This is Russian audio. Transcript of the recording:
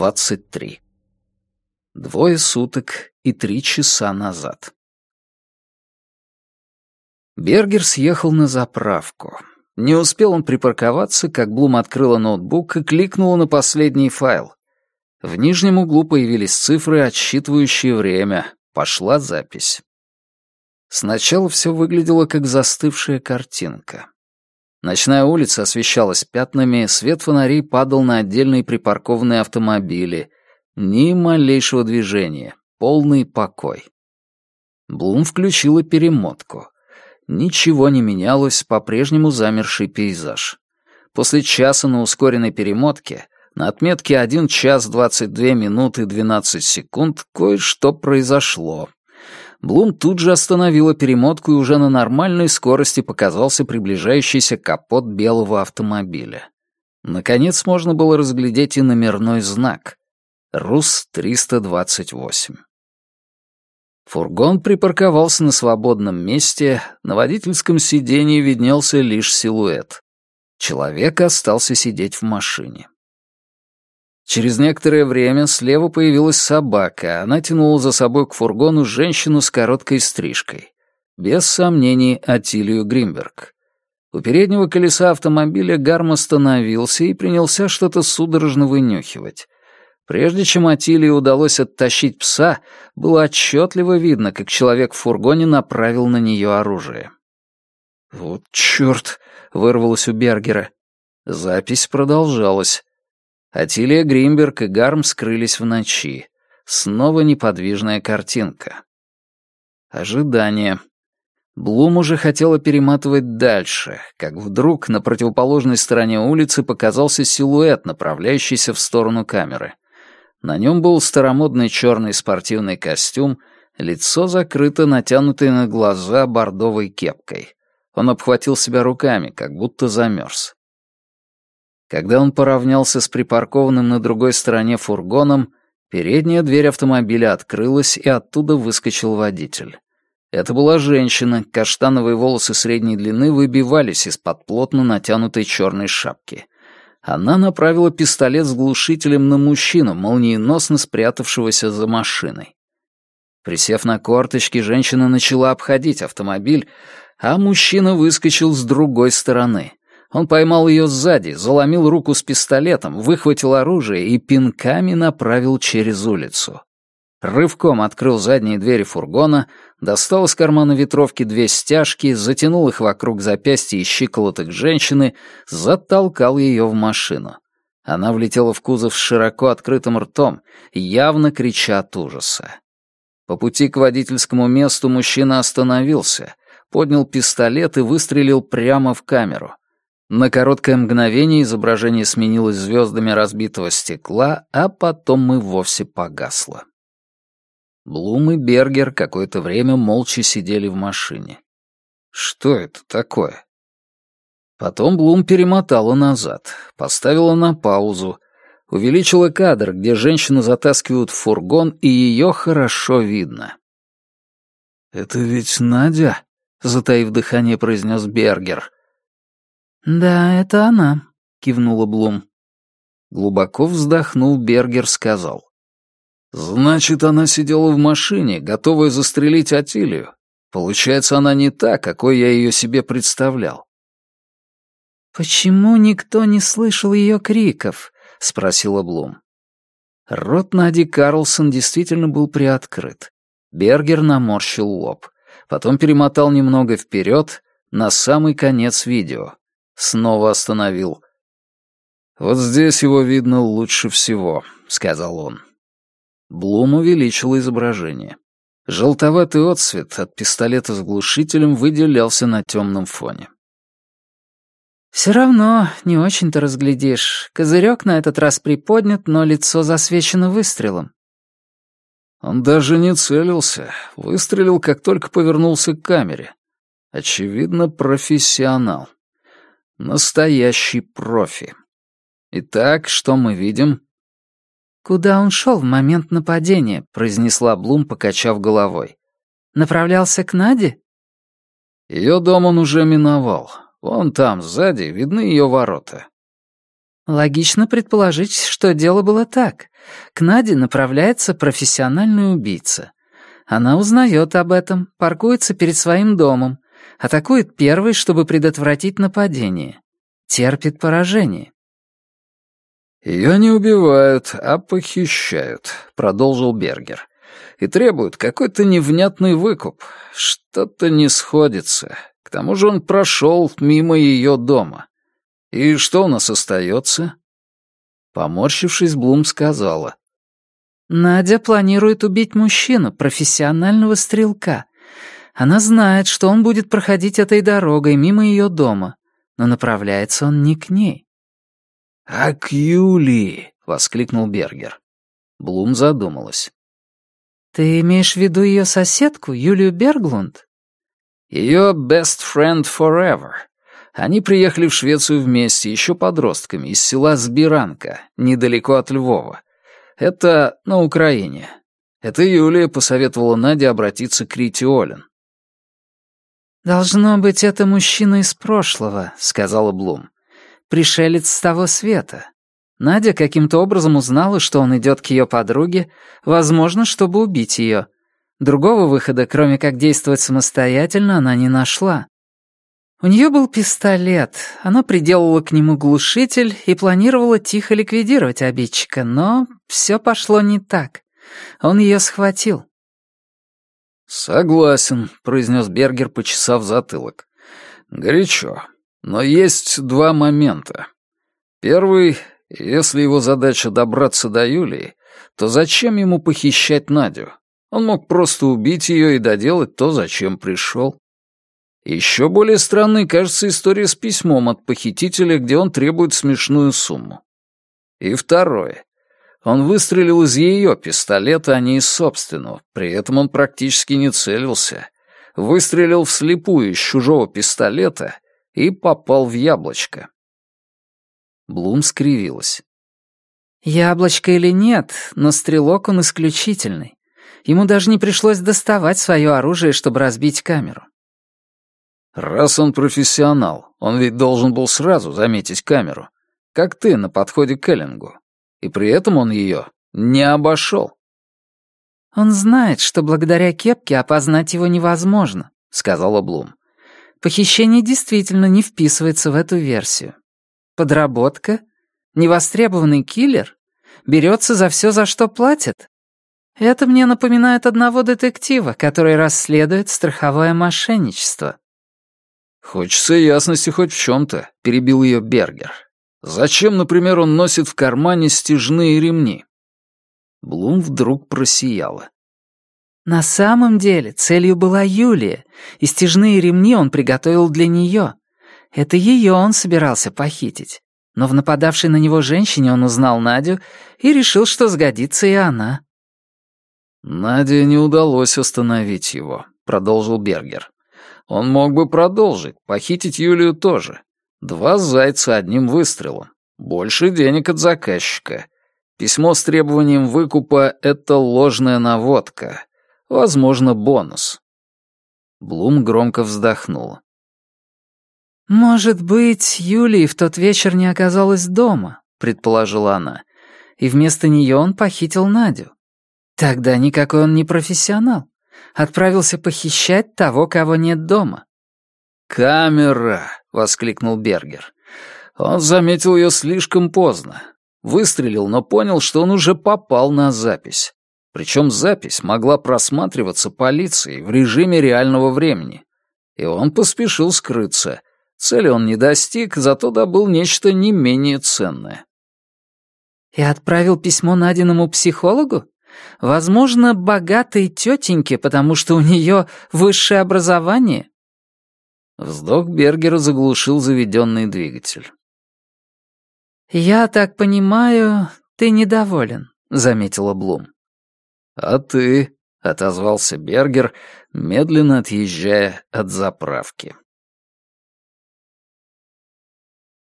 23. Двое суток и три часа назад. Бергер съехал на заправку. Не успел он припарковаться, как Блум открыла ноутбук и кликнула на последний файл. В нижнем углу появились цифры, отсчитывающие время. Пошла запись. Сначала все выглядело как застывшая картинка. Ночная улица освещалась пятнами, свет фонарей падал на отдельные припаркованные автомобили. Ни малейшего движения, полный покой. Блум включила перемотку. Ничего не менялось, по-прежнему замерший пейзаж. После часа на ускоренной перемотке на отметке 1 час 22 минуты 12 секунд кое-что произошло. Блум тут же остановила перемотку и уже на нормальной скорости показался приближающийся капот белого автомобиля. Наконец можно было разглядеть и номерной знак. РУС-328. Фургон припарковался на свободном месте, на водительском сиденье виднелся лишь силуэт. Человек остался сидеть в машине. Через некоторое время слева появилась собака. Она тянула за собой к фургону женщину с короткой стрижкой. Без сомнений, Атилию Гримберг. У переднего колеса автомобиля Гарм остановился и принялся что-то судорожно вынюхивать. Прежде чем Атилии удалось оттащить пса, было отчетливо видно, как человек в фургоне направил на нее оружие. «Вот черт!» — вырвалось у Бергера. Запись продолжалась. Атилия Гримберг и Гарм скрылись в ночи. Снова неподвижная картинка. Ожидание. Блум уже хотела перематывать дальше, как вдруг на противоположной стороне улицы показался силуэт, направляющийся в сторону камеры. На нем был старомодный черный спортивный костюм, лицо закрыто натянутой на глаза бордовой кепкой. Он обхватил себя руками, как будто замерз. Когда он поравнялся с припаркованным на другой стороне фургоном, передняя дверь автомобиля открылась, и оттуда выскочил водитель. Это была женщина, каштановые волосы средней длины выбивались из-под плотно натянутой черной шапки. Она направила пистолет с глушителем на мужчину, молниеносно спрятавшегося за машиной. Присев на корточки, женщина начала обходить автомобиль, а мужчина выскочил с другой стороны. Он поймал ее сзади, заломил руку с пистолетом, выхватил оружие и пинками направил через улицу. Рывком открыл задние двери фургона, достал из кармана ветровки две стяжки, затянул их вокруг запястья и щиколоток женщины, затолкал ее в машину. Она влетела в кузов с широко открытым ртом, явно крича от ужаса. По пути к водительскому месту мужчина остановился, поднял пистолет и выстрелил прямо в камеру. На короткое мгновение изображение сменилось звездами разбитого стекла, а потом и вовсе погасло. Блум и Бергер какое-то время молча сидели в машине. Что это такое? Потом Блум перемотала назад, поставила на паузу, увеличила кадр, где женщину затаскивают в фургон, и ее хорошо видно. «Это ведь Надя?» — затаив дыхание, произнес Бергер. «Да, это она», — кивнула Блум. Глубоко вздохнув, Бергер сказал. «Значит, она сидела в машине, готовая застрелить Атилию. Получается, она не та, какой я ее себе представлял». «Почему никто не слышал ее криков?» — спросила Блум. Рот Нади Карлсон действительно был приоткрыт. Бергер наморщил лоб. Потом перемотал немного вперед, на самый конец видео. Снова остановил. «Вот здесь его видно лучше всего», — сказал он. Блум увеличил изображение. Желтоватый отсвет от пистолета с глушителем выделялся на темном фоне. «Все равно не очень-то разглядишь. Козырек на этот раз приподнят, но лицо засвечено выстрелом». Он даже не целился. Выстрелил, как только повернулся к камере. Очевидно, профессионал. Настоящий профи. Итак, что мы видим? «Куда он шел в момент нападения?» — произнесла Блум, покачав головой. «Направлялся к Наде?» Ее дом он уже миновал. Вон там, сзади, видны ее ворота. Логично предположить, что дело было так. К Наде направляется профессиональный убийца. Она узнает об этом, паркуется перед своим домом, атакует первой, чтобы предотвратить нападение. Терпит поражение. «Ее не убивают, а похищают», — продолжил Бергер. «И требуют какой-то невнятный выкуп. Что-то не сходится. К тому же он прошел мимо ее дома. И что у нас остается?» Поморщившись, Блум сказала. «Надя планирует убить мужчину, профессионального стрелка. Она знает, что он будет проходить этой дорогой мимо ее дома, но направляется он не к ней. «А к Юлии!» — воскликнул Бергер. Блум задумалась. «Ты имеешь в виду ее соседку, Юлию Берглунд?» Ее best friend forever. Они приехали в Швецию вместе, еще подростками, из села Сбиранка, недалеко от Львова. Это на Украине. Это Юлия посоветовала Наде обратиться к Рите Олен. «Должно быть, это мужчина из прошлого», — сказала Блум пришелец с того света. Надя каким-то образом узнала, что он идет к ее подруге, возможно, чтобы убить ее. Другого выхода, кроме как действовать самостоятельно, она не нашла. У нее был пистолет, она приделала к нему глушитель и планировала тихо ликвидировать обидчика, но все пошло не так. Он ее схватил. «Согласен», — произнес Бергер, почесав затылок. «Горячо. Но есть два момента. Первый, если его задача добраться до Юлии, то зачем ему похищать Надю? Он мог просто убить ее и доделать то, зачем пришел. Еще более странной кажется история с письмом от похитителя, где он требует смешную сумму. И второе. Он выстрелил из ее пистолета, а не из собственного. При этом он практически не целился. Выстрелил вслепую из чужого пистолета и попал в яблочко. Блум скривилась. Яблочко или нет, но стрелок он исключительный. Ему даже не пришлось доставать свое оружие, чтобы разбить камеру. Раз он профессионал, он ведь должен был сразу заметить камеру, как ты на подходе к Эллингу. И при этом он ее не обошел. «Он знает, что благодаря кепке опознать его невозможно», — сказала Блум. Похищение действительно не вписывается в эту версию. Подработка? Невостребованный киллер? Берется за все, за что платят? Это мне напоминает одного детектива, который расследует страховое мошенничество. «Хочется ясности хоть в чем-то», — перебил ее Бергер. «Зачем, например, он носит в кармане стяжные ремни?» Блум вдруг просияла. На самом деле целью была Юлия, и стяжные ремни он приготовил для нее. Это ее он собирался похитить. Но в нападавшей на него женщине он узнал Надю и решил, что сгодится и она. «Наде не удалось остановить его», — продолжил Бергер. «Он мог бы продолжить, похитить Юлию тоже. Два зайца одним выстрелом. Больше денег от заказчика. Письмо с требованием выкупа — это ложная наводка. Возможно, бонус. Блум громко вздохнула. «Может быть, Юлии в тот вечер не оказалась дома», — предположила она, «и вместо нее он похитил Надю. Тогда никакой он не профессионал. Отправился похищать того, кого нет дома». «Камера!» — воскликнул Бергер. Он заметил ее слишком поздно. Выстрелил, но понял, что он уже попал на запись. Причем запись могла просматриваться полицией в режиме реального времени. И он поспешил скрыться. Цели он не достиг, зато добыл нечто не менее ценное. «И отправил письмо Надиному психологу? Возможно, богатой тетеньке, потому что у нее высшее образование?» Вздох Бергера заглушил заведенный двигатель. «Я так понимаю, ты недоволен», — заметила Блум. «А ты?» — отозвался Бергер, медленно отъезжая от заправки.